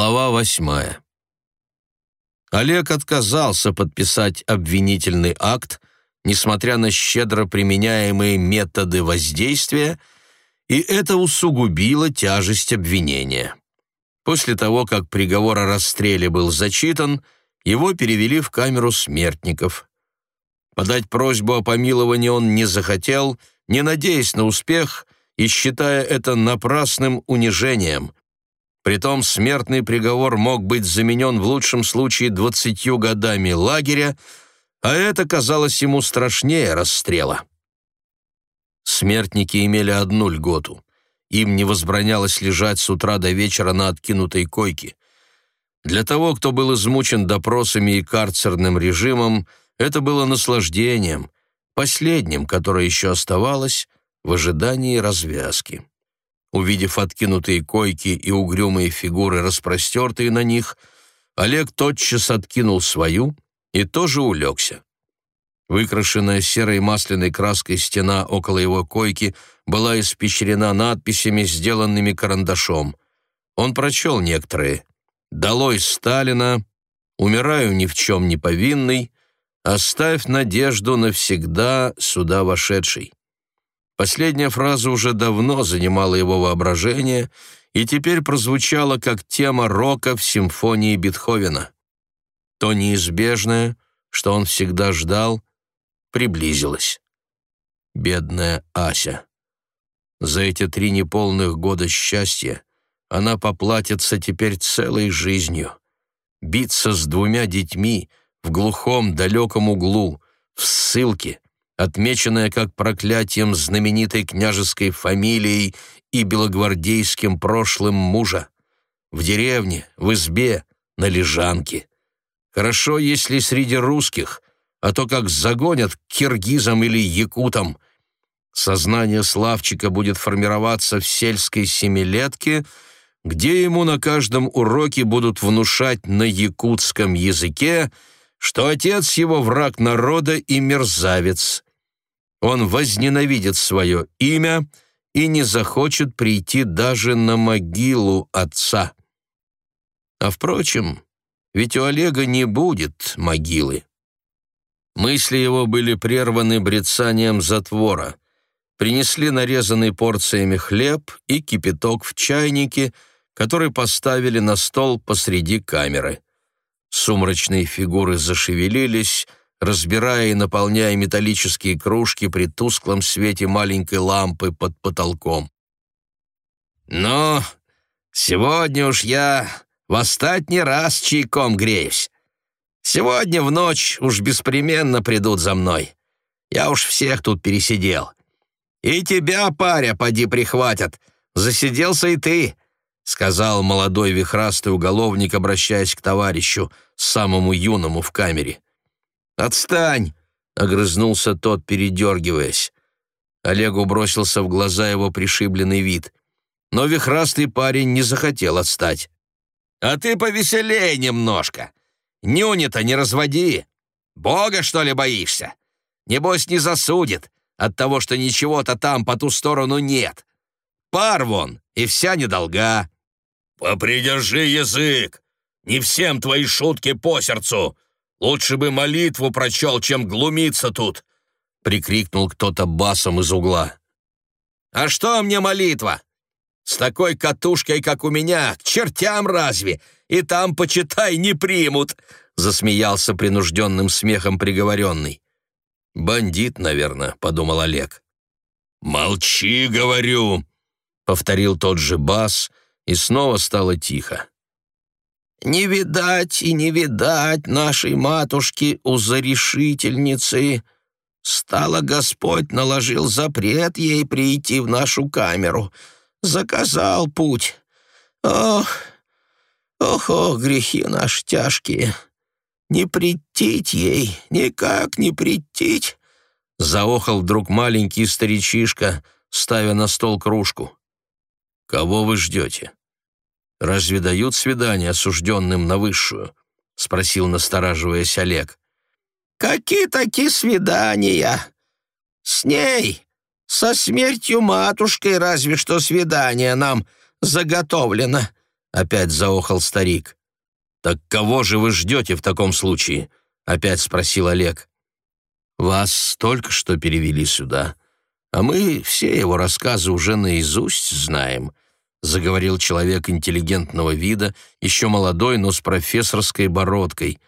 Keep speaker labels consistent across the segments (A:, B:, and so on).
A: Глава восьмая. Олег отказался подписать обвинительный акт, несмотря на щедро применяемые методы воздействия, и это усугубило тяжесть обвинения. После того, как приговор о расстреле был зачитан, его перевели в камеру смертников. Подать просьбу о помиловании он не захотел, не надеясь на успех и считая это напрасным унижением – Притом смертный приговор мог быть заменен в лучшем случае двадцатью годами лагеря, а это казалось ему страшнее расстрела. Смертники имели одну льготу. Им не возбранялось лежать с утра до вечера на откинутой койке. Для того, кто был измучен допросами и карцерным режимом, это было наслаждением, последним, которое еще оставалось в ожидании развязки. Увидев откинутые койки и угрюмые фигуры, распростертые на них, Олег тотчас откинул свою и тоже улегся. Выкрашенная серой масляной краской стена около его койки была испещрена надписями, сделанными карандашом. Он прочел некоторые. «Долой Сталина», «Умираю ни в чем не повинный», «Оставь надежду навсегда сюда вошедший». Последняя фраза уже давно занимала его воображение и теперь прозвучала как тема рока в симфонии Бетховена. То неизбежное, что он всегда ждал, приблизилось. Бедная Ася. За эти три неполных года счастья она поплатится теперь целой жизнью. Биться с двумя детьми в глухом далеком углу, в ссылке — отмеченная как проклятием знаменитой княжеской фамилией и белогвардейским прошлым мужа. В деревне, в избе, на лежанке. Хорошо, если среди русских, а то как загонят к киргизам или якутам. Сознание Славчика будет формироваться в сельской семилетке, где ему на каждом уроке будут внушать на якутском языке, что отец его враг народа и мерзавец, он возненавидит свое имя и не захочет прийти даже на могилу отца. А впрочем, ведь у Олега не будет могилы. Мысли его были прерваны брецанием затвора. Принесли нарезанный порциями хлеб и кипяток в чайнике, который поставили на стол посреди камеры. Сумрачные фигуры зашевелились, разбирая и наполняя металлические кружки при тусклом свете маленькой лампы под потолком. «Ну, сегодня уж я в остатний раз чайком греюсь. Сегодня в ночь уж беспременно придут за мной. Я уж всех тут пересидел. И тебя, паря, поди прихватят. Засиделся и ты», — сказал молодой вихрастый уголовник, обращаясь к товарищу, самому юному в камере. «Отстань!» — огрызнулся тот, передергиваясь. Олегу бросился в глаза его пришибленный вид. Но вихрастый парень не захотел отстать. «А ты повеселей немножко! Нюни-то не разводи! Бога, что ли, боишься? Небось, не засудит от того, что ничего-то там по ту сторону нет. Пар вон, и вся недолга!» «Попридержи язык! Не всем твои шутки по сердцу!» Лучше бы молитву прочел, чем глумиться тут!» — прикрикнул кто-то басом из угла. «А что мне молитва? С такой катушкой, как у меня, к чертям разве? И там, почитай, не примут!» — засмеялся принужденным смехом приговоренный. «Бандит, наверное», — подумал Олег. «Молчи, говорю!» — повторил тот же бас, и снова стало тихо. Не видать и не видать нашей матушки у зарешительницы. Стало Господь наложил запрет ей прийти в нашу камеру. Заказал путь. Ох, ох, ох, грехи наши тяжкие. Не притить ей, никак не притить. Заохал вдруг маленький старичишка, ставя на стол кружку. «Кого вы ждете?» «Разве дают свидание осужденным на высшую?» — спросил, настораживаясь Олег. «Какие такие свидания? С ней, со смертью матушкой разве что свидание нам заготовлено. — опять заохал старик. «Так кого же вы ждете в таком случае?» — опять спросил Олег. «Вас только что перевели сюда, а мы все его рассказы уже наизусть знаем», — заговорил человек интеллигентного вида, еще молодой, но с профессорской бородкой.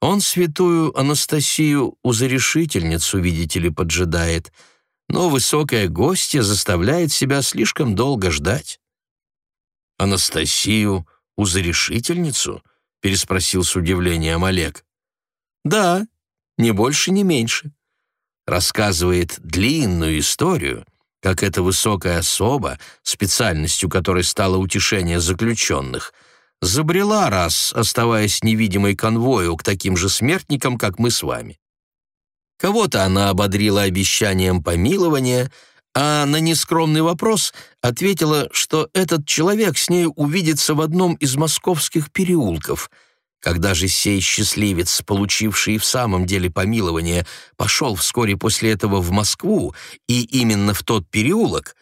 A: «Он святую Анастасию узарешительницу, видите ли, поджидает, но высокая гостья заставляет себя слишком долго ждать». «Анастасию узарешительницу?» — переспросил с удивлением Олег. «Да, ни больше, ни меньше. Рассказывает длинную историю, как эта высокая особа, специальностью которой стало утешение заключенных, забрела раз, оставаясь невидимой конвою к таким же смертникам, как мы с вами. Кого-то она ободрила обещанием помилования, а на нескромный вопрос ответила, что этот человек с ней увидится в одном из московских переулков — когда же сей счастливец, получивший в самом деле помилование, пошел вскоре после этого в Москву, и именно в тот переулок,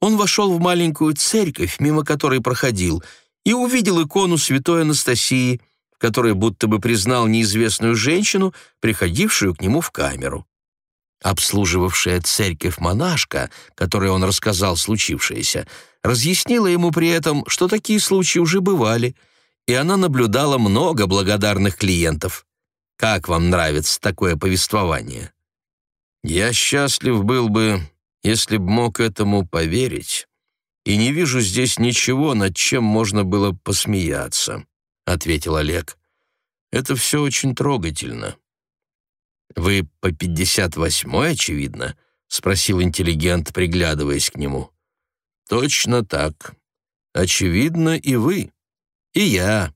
A: он вошел в маленькую церковь, мимо которой проходил, и увидел икону святой Анастасии, которая будто бы признал неизвестную женщину, приходившую к нему в камеру. Обслуживавшая церковь монашка, которой он рассказал случившееся, разъяснила ему при этом, что такие случаи уже бывали — и она наблюдала много благодарных клиентов. Как вам нравится такое повествование? Я счастлив был бы, если б мог этому поверить, и не вижу здесь ничего, над чем можно было посмеяться, ответил Олег. Это все очень трогательно. Вы по пятьдесят восьмой, очевидно, спросил интеллигент, приглядываясь к нему. Точно так. Очевидно, и вы. И я.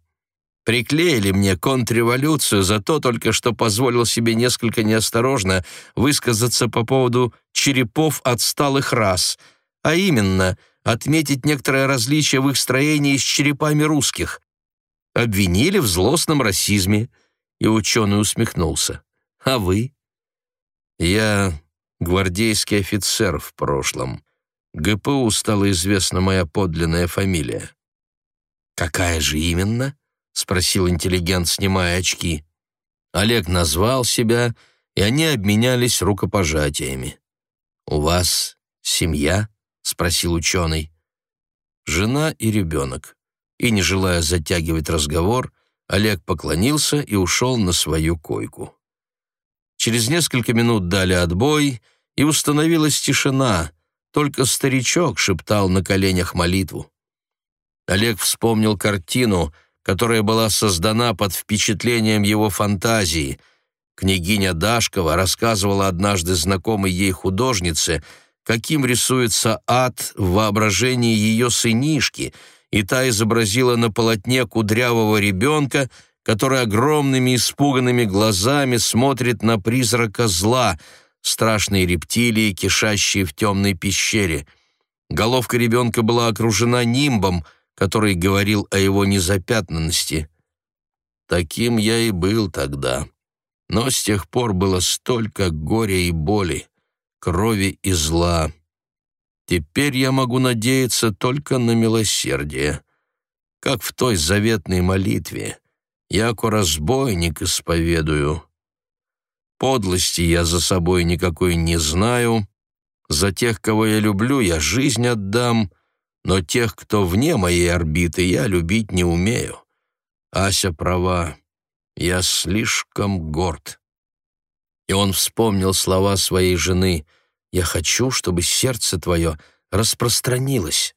A: Приклеили мне контрреволюцию за то только, что позволил себе несколько неосторожно высказаться по поводу черепов отсталых рас, а именно отметить некоторое различие в их строении с черепами русских. Обвинили в злостном расизме, и ученый усмехнулся. А вы? Я гвардейский офицер в прошлом. ГПУ стала известна моя подлинная фамилия. «Какая же именно?» — спросил интеллигент, снимая очки. Олег назвал себя, и они обменялись рукопожатиями. «У вас семья?» — спросил ученый. «Жена и ребенок». И, не желая затягивать разговор, Олег поклонился и ушел на свою койку. Через несколько минут дали отбой, и установилась тишина, только старичок шептал на коленях молитву. Олег вспомнил картину, которая была создана под впечатлением его фантазии. Княгиня Дашкова рассказывала однажды знакомой ей художнице, каким рисуется ад в воображении ее сынишки, и та изобразила на полотне кудрявого ребенка, который огромными испуганными глазами смотрит на призрака зла, страшные рептилии, кишащие в темной пещере. Головка ребенка была окружена нимбом — который говорил о его незапятнанности. Таким я и был тогда. Но с тех пор было столько горя и боли, крови и зла. Теперь я могу надеяться только на милосердие. Как в той заветной молитве «Яко разбойник исповедую». Подлости я за собой никакой не знаю, за тех, кого я люблю, я жизнь отдам, но тех, кто вне моей орбиты, я любить не умею. Ася права, я слишком горд. И он вспомнил слова своей жены «Я хочу, чтобы сердце твое распространилось».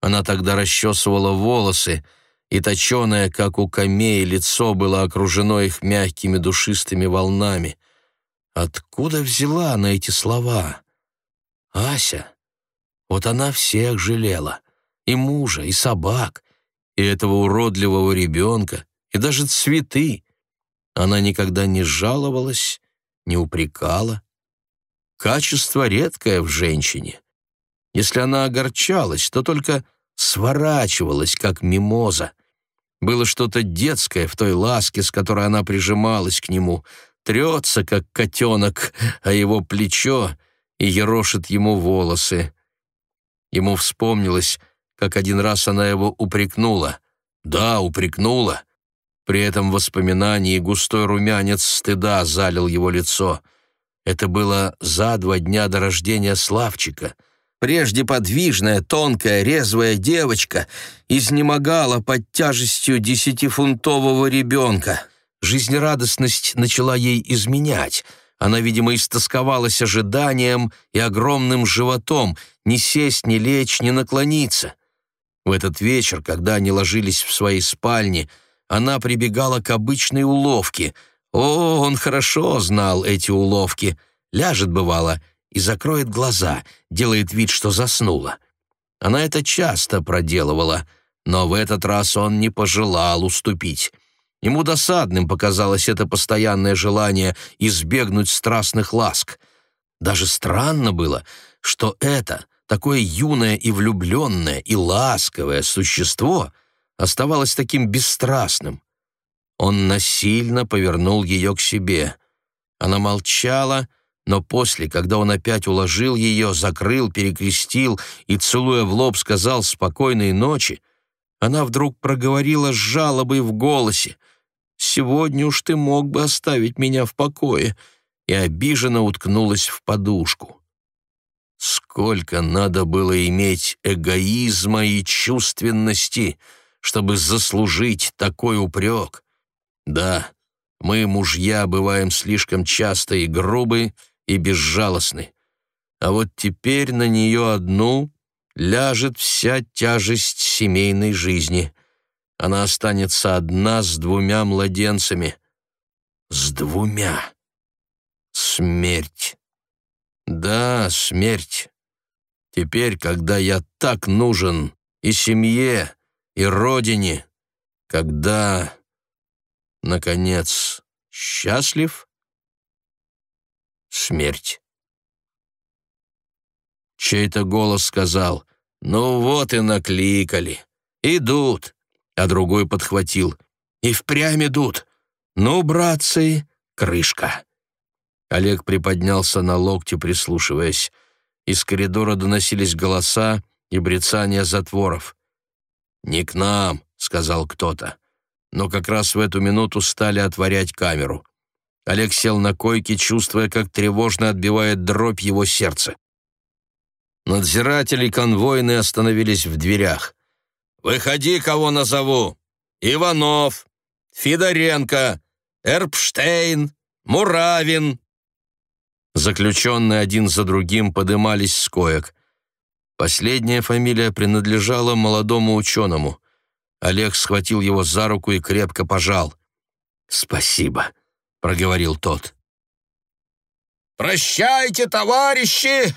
A: Она тогда расчесывала волосы, и точеное, как у камеи, лицо было окружено их мягкими душистыми волнами. Откуда взяла она эти слова? Ася, вот она всех жалела. И мужа, и собак, и этого уродливого ребенка, и даже цветы. Она никогда не жаловалась, не упрекала. Качество редкое в женщине. Если она огорчалась, то только сворачивалась, как мимоза. Было что-то детское в той ласке, с которой она прижималась к нему, трется, как котенок, о его плечо и ерошит ему волосы. Ему вспомнилось, как один раз она его упрекнула. Да, упрекнула. При этом воспоминании густой румянец стыда залил его лицо. Это было за два дня до рождения Славчика. Прежде подвижная, тонкая, резвая девочка изнемогала под тяжестью десятифунтового ребенка. Жизнерадостность начала ей изменять. Она, видимо, истосковалась ожиданием и огромным животом, ни сесть, ни лечь, ни наклониться. В этот вечер, когда они ложились в своей спальне, она прибегала к обычной уловке. О, он хорошо знал эти уловки. Ляжет, бывало, и закроет глаза, делает вид, что заснула. Она это часто проделывала, но в этот раз он не пожелал уступить. Ему досадным показалось это постоянное желание избегнуть страстных ласк. Даже странно было, что это, такое юное и влюбленное, и ласковое существо оставалось таким бесстрастным. Он насильно повернул ее к себе. Она молчала, но после, когда он опять уложил ее, закрыл, перекрестил и, целуя в лоб, сказал «спокойной ночи», она вдруг проговорила с жалобой в голосе «Сегодня уж ты мог бы оставить меня в покое», и обиженно уткнулась в подушку. Сколько надо было иметь эгоизма и чувственности, чтобы заслужить такой упрек. Да, мы, мужья, бываем слишком часто и грубы, и безжалостны. А вот теперь на нее одну ляжет вся тяжесть семейной жизни. Она останется одна с двумя младенцами. С двумя. Смерть. Да, смерть. Теперь, когда я так нужен и семье, и родине, когда, наконец, счастлив, смерть. Чей-то голос сказал, «Ну вот и накликали. Идут». А другой подхватил, «И впрямь идут. Ну, братцы, крышка». Олег приподнялся на локте, прислушиваясь. Из коридора доносились голоса и брецания затворов. «Не к нам», — сказал кто-то. Но как раз в эту минуту стали отворять камеру. Олег сел на койке, чувствуя, как тревожно отбивает дробь его сердце. Надзиратели конвойные остановились в дверях. «Выходи, кого назову! Иванов, Федоренко, Эрпштейн, Муравин, Заключенные один за другим подымались с коек. Последняя фамилия принадлежала молодому ученому. Олег схватил его за руку и крепко пожал. «Спасибо», — проговорил тот.
B: «Прощайте, товарищи!»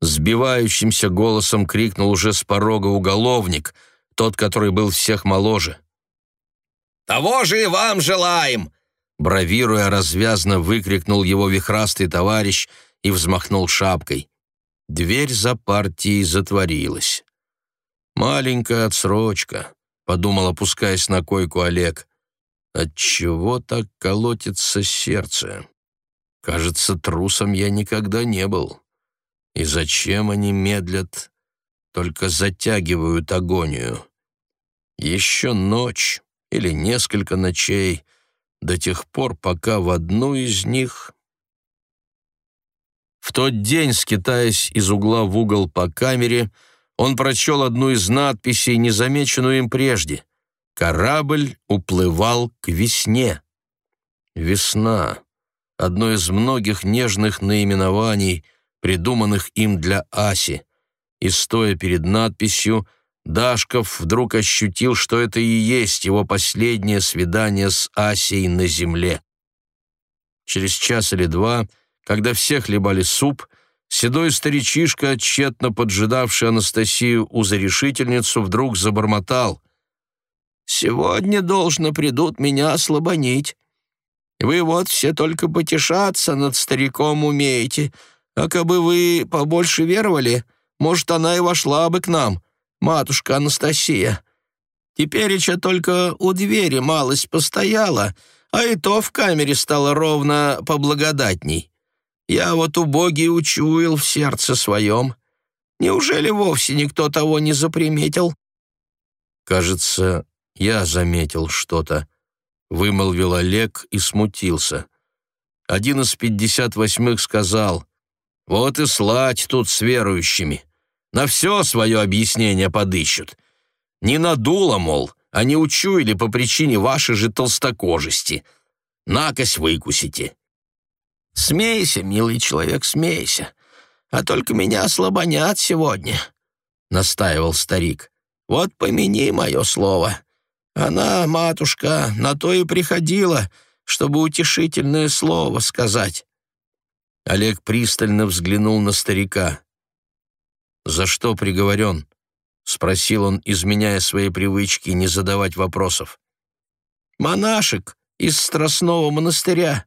A: Сбивающимся голосом крикнул уже с порога уголовник, тот, который был всех моложе.
B: «Того же и вам желаем!
A: Бравируя, развязно выкрикнул его вихрастый товарищ и взмахнул шапкой. Дверь за партией затворилась. «Маленькая отсрочка», — подумал, опускаясь на койку Олег. «Отчего так колотится сердце? Кажется, трусом я никогда не был. И зачем они медлят, только затягивают агонию? Еще ночь или несколько ночей — до тех пор, пока в одну из них... В тот день, скитаясь из угла в угол по камере, он прочел одну из надписей, незамеченную им прежде. «Корабль уплывал к весне». Весна — одно из многих нежных наименований, придуманных им для Аси, и, стоя перед надписью, Дашков вдруг ощутил, что это и есть его последнее свидание с Асей на земле. Через час или два, когда все хлебали суп, седой старичишка, тщетно поджидавший Анастасию у зарешительницу, вдруг забормотал. «Сегодня, должно, придут меня ослабонить. Вы вот все только потешаться над стариком умеете, а кабы вы побольше веровали, может, она и вошла бы к нам» матушка Анастасия. Теперь еще только у двери малость постояла, а и то в камере стало ровно поблагодатней. Я вот убогий учуял в сердце своем. Неужели вовсе никто того не заприметил?» Кажется, я заметил что-то», — вымолвил Олег и смутился. Один из пятьдесят восьмых сказал, «Вот и сладь тут с верующими. На все свое объяснение подыщут. Не надуло, мол, а не учуяли по причине вашей же толстокожести. Накось выкусите». «Смейся, милый человек, смейся, а только меня слабонят сегодня», — настаивал старик. «Вот помяни мое слово. Она, матушка, на то и приходила, чтобы утешительное слово сказать». Олег пристально взглянул на старика. «За что приговорен?» — спросил он, изменяя свои привычки не задавать вопросов. «Монашек из Страстного монастыря.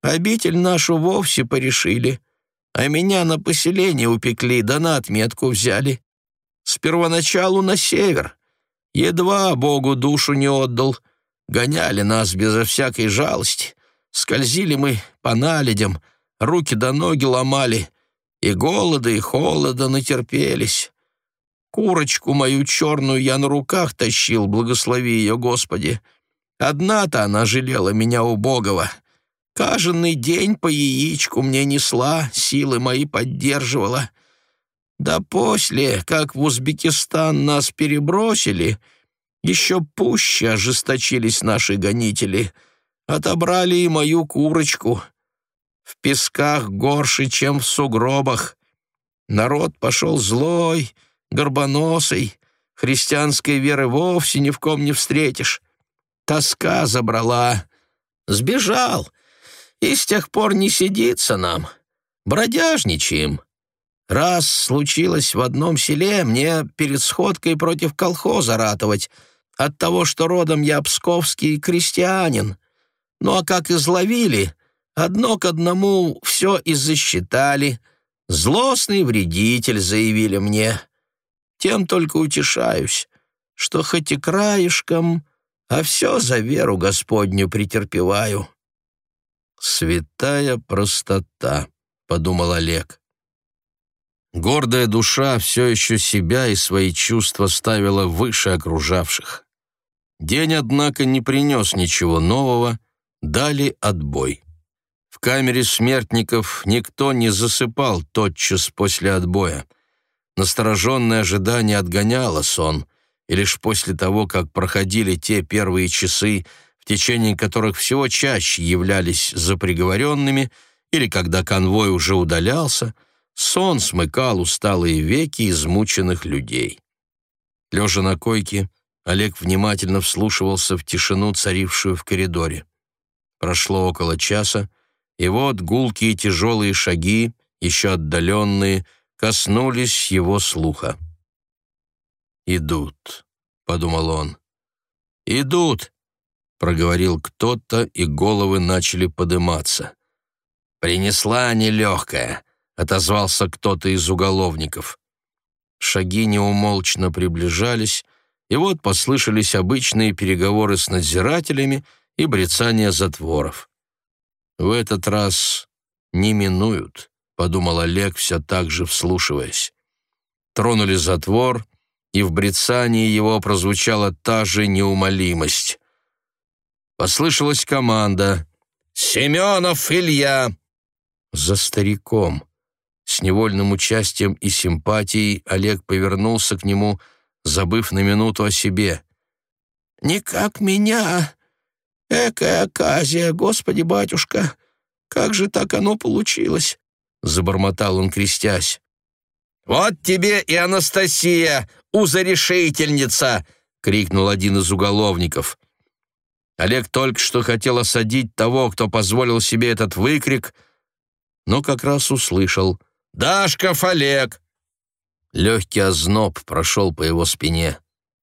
A: Обитель нашу вовсе порешили, а меня на поселение упекли, да на отметку взяли. С первоначалу на север. Едва Богу душу не отдал. Гоняли нас безо всякой жалости. Скользили мы по наледям, руки до ноги ломали, и голода, и холода натерпелись. Курочку мою черную я на руках тащил, благослови ее, Господи. Одна-то она жалела меня убогого. Каждый день по яичку мне несла, силы мои поддерживала. Да после, как в Узбекистан нас перебросили, еще пуще ожесточились наши гонители. Отобрали и мою курочку. В песках горше, чем в сугробах. Народ пошел злой, горбоносый, христианской веры вовсе ни в ком не встретишь. Тоска забрала. Сбежал, и с тех пор не сидится нам. Бродяжничаем. Раз случилось в одном селе, мне перед сходкой против колхоза ратовать, от того, что родом я псковский крестьянин. Ну а как изловили, одно к одному все и засчитали. Злостный вредитель, заявили мне. Тем только утешаюсь, что хоть и краешком, а все за веру Господню претерпеваю. «Святая простота», — подумал Олег. Гордая душа все еще себя и свои чувства ставила выше окружавших. День, однако, не принес ничего нового, дали отбой. В камере смертников никто не засыпал тотчас после отбоя. Настороженное ожидание отгоняло сон, и лишь после того, как проходили те первые часы, течение которых всего чаще являлись за приговоренными, или когда конвой уже удалялся, сон смыкал усталые веки измученных людей. Лежа на койке, Олег внимательно вслушивался в тишину, царившую в коридоре. Прошло около часа, и вот гулкие тяжелые шаги, еще отдаленные, коснулись его слуха. «Идут», — подумал он. «Идут!» — проговорил кто-то, и головы начали подыматься. «Принесла нелегкая», — отозвался кто-то из уголовников. Шаги неумолчно приближались, и вот послышались обычные переговоры с надзирателями и брецание затворов. «В этот раз не минуют», — подумал Олег, все так же вслушиваясь. Тронули затвор, и в брецании его прозвучала та же неумолимость. Послышалась команда «Семенов Илья!» За стариком. С невольным участием и симпатией Олег повернулся к нему, забыв на минуту о себе. «Не как меня! Экая оказия, Господи, батюшка! Как же так оно получилось?» — забормотал он, крестясь.
B: «Вот тебе и Анастасия, узарешительница!» — крикнул один из уголовников.
A: Олег только что хотел осадить того, кто позволил себе этот выкрик, но как раз услышал «Дашков Олег!» Легкий озноб прошел по его спине.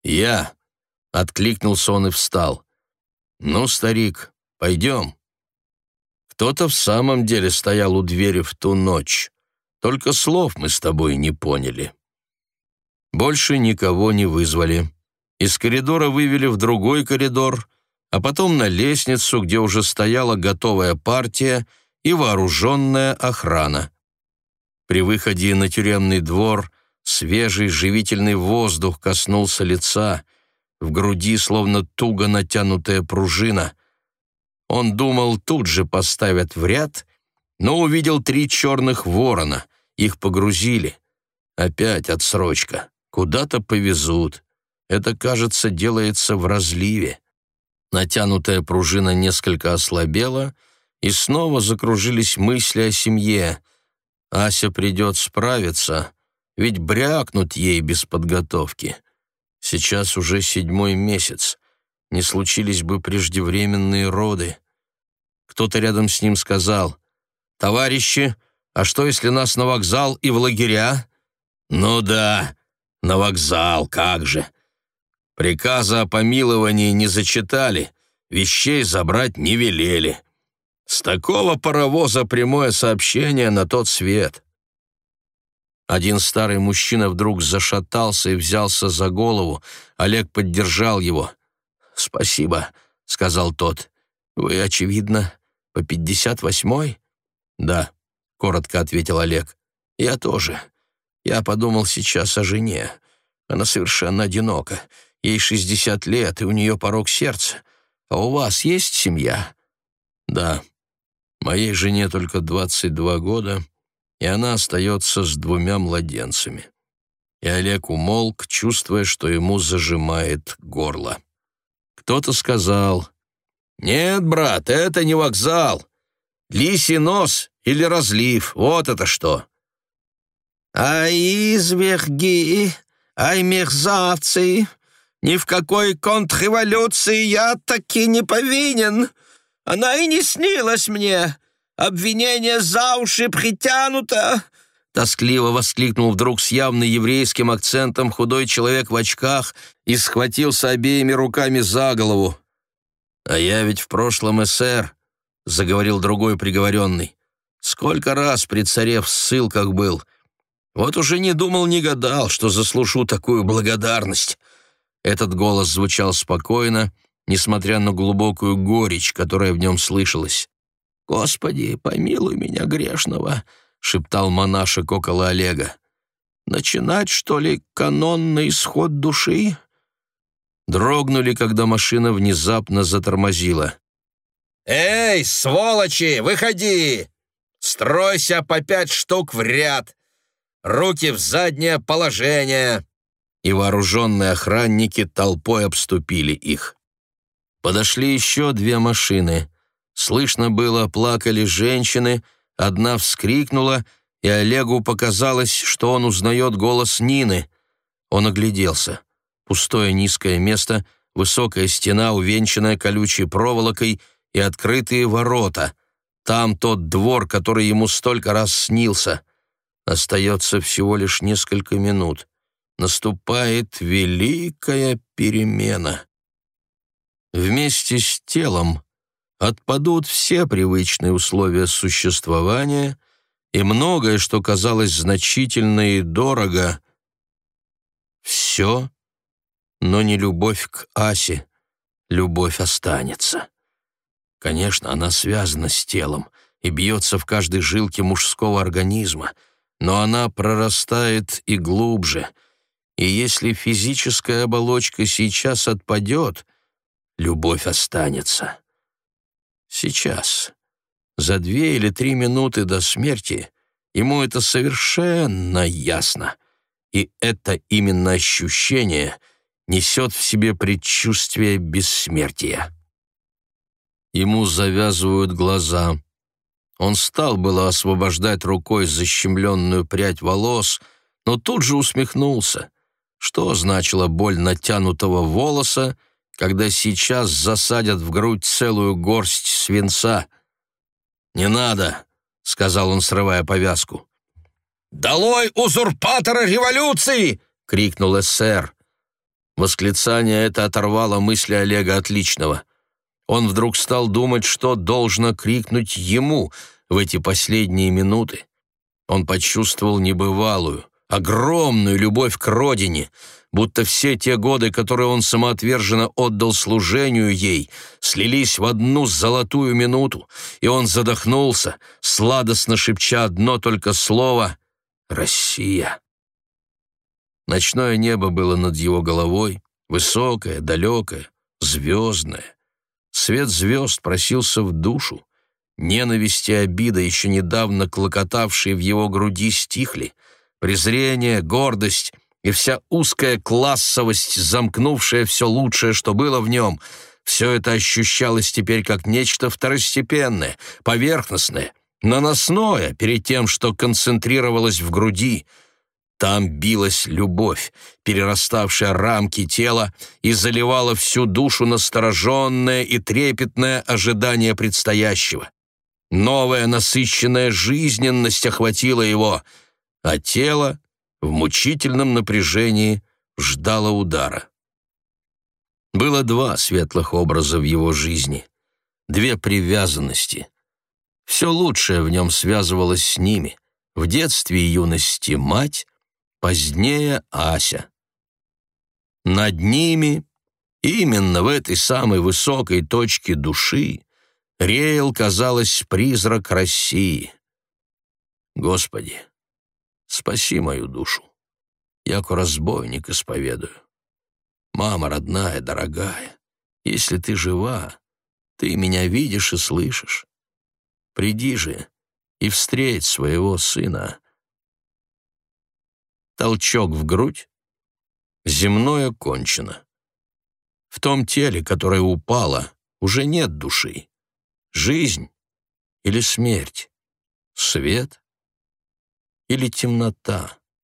A: «Я!» — откликнулся он и встал. «Ну, старик, пойдем». Кто-то в самом деле стоял у двери в ту ночь. Только слов мы с тобой не поняли. Больше никого не вызвали. Из коридора вывели в другой коридор — а потом на лестницу, где уже стояла готовая партия и вооруженная охрана. При выходе на тюремный двор свежий живительный воздух коснулся лица, в груди словно туго натянутая пружина. Он думал, тут же поставят в ряд, но увидел три черных ворона. Их погрузили. Опять отсрочка. Куда-то повезут. Это, кажется, делается в разливе. Натянутая пружина несколько ослабела, и снова закружились мысли о семье. Ася придет справиться, ведь брякнут ей без подготовки. Сейчас уже седьмой месяц. Не случились бы преждевременные роды. Кто-то рядом с ним сказал, «Товарищи, а что, если нас на вокзал и в лагеря?» «Ну да, на вокзал, как же!» Приказа о помиловании не зачитали, вещей забрать не велели. С такого паровоза прямое сообщение на тот свет. Один старый мужчина вдруг зашатался и взялся за голову. Олег поддержал его. «Спасибо», — сказал тот. «Вы, очевидно, по пятьдесят восьмой?» «Да», — коротко ответил Олег. «Я тоже. Я подумал сейчас о жене. Она совершенно одинока. Ей шестьдесят лет, и у нее порог сердца. А у вас есть семья?» «Да. Моей жене только двадцать два года, и она остается с двумя младенцами. И Олег умолк, чувствуя, что ему зажимает горло. Кто-то сказал, «Нет, брат, это не вокзал. Лисий нос или разлив, вот это что».
B: «Ай, изверги, ай, мерзавцы, ни в какой контрреволюции я таки не повинен. Она и не снилась мне обвинение за уши притянуто!» Тоскливо воскликнул вдруг с явно еврейским акцентом худой человек в очках и схватился обеими руками за голову. «А я ведь в прошлом СР», — заговорил другой приговоренный. «Сколько раз при царе в ссылках был. Вот уже не думал, не гадал, что заслужу такую благодарность». Этот голос звучал спокойно, несмотря на глубокую горечь, которая в нем слышалась. «Господи, помилуй меня грешного», — шептал монашек около Олега. «Начинать, что ли, канонный исход души?» Дрогнули, когда машина внезапно затормозила.
A: «Эй, сволочи, выходи! Стройся по пять штук в ряд! Руки в заднее положение!» И вооруженные охранники толпой обступили их. Подошли еще две машины — Слышно было, плакали женщины, одна вскрикнула, и Олегу показалось, что он узнает голос Нины. Он огляделся. Пустое низкое место, высокая стена, увенчанная колючей проволокой, и открытые ворота. Там тот двор, который ему столько раз снился. Остается всего лишь несколько минут. Наступает великая перемена. Вместе с телом отпадут все привычные условия существования, и многое, что казалось значительно и дорого, все, но не любовь к Асе, любовь останется. Конечно, она связана с телом и бьется в каждой жилке мужского организма, но она прорастает и глубже, и если физическая оболочка сейчас отпадет, любовь останется. Сейчас, за две или три минуты до смерти, ему это совершенно ясно. И это именно ощущение несет в себе предчувствие бессмертия. Ему завязывают глаза. Он стал было освобождать рукой защемленную прядь волос, но тут же усмехнулся. Что значила боль натянутого волоса — когда сейчас засадят в грудь целую горсть свинца. «Не надо», — сказал он, срывая повязку. «Долой узурпатора революции!» — крикнул эсэр. Восклицание это оторвало мысли Олега от личного. Он вдруг стал думать, что должно крикнуть ему в эти последние минуты. Он почувствовал небывалую, огромную любовь к родине — будто все те годы, которые он самоотверженно отдал служению ей, слились в одну золотую минуту, и он задохнулся, сладостно шепча одно только слово «Россия». Ночное небо было над его головой, высокое, далекое, звездное. Свет звезд просился в душу. Ненависть и обида, еще недавно клокотавшие в его груди, стихли. Презрение, гордость и вся узкая классовость, замкнувшая все лучшее, что было в нем, все это ощущалось теперь как нечто второстепенное, поверхностное, наносное перед тем, что концентрировалось в груди. Там билась любовь, перераставшая рамки тела и заливала всю душу настороженное и трепетное ожидание предстоящего. Новая насыщенная жизненность охватила его, а тело в мучительном напряжении ждало удара. Было два светлых образа в его жизни, две привязанности. Все лучшее в нем связывалось с ними. В детстве и юности мать, позднее Ася. Над ними, именно в этой самой высокой точке души, реял, казалось, призрак России. Господи, спаси мою душу, яко разбойник исповедую. Мама родная, дорогая, если ты жива, ты меня видишь и слышишь. Приди же и встреть своего сына. Толчок в грудь, земное кончено. В том теле, которое упало, уже нет души. Жизнь или смерть? Свет или темнота?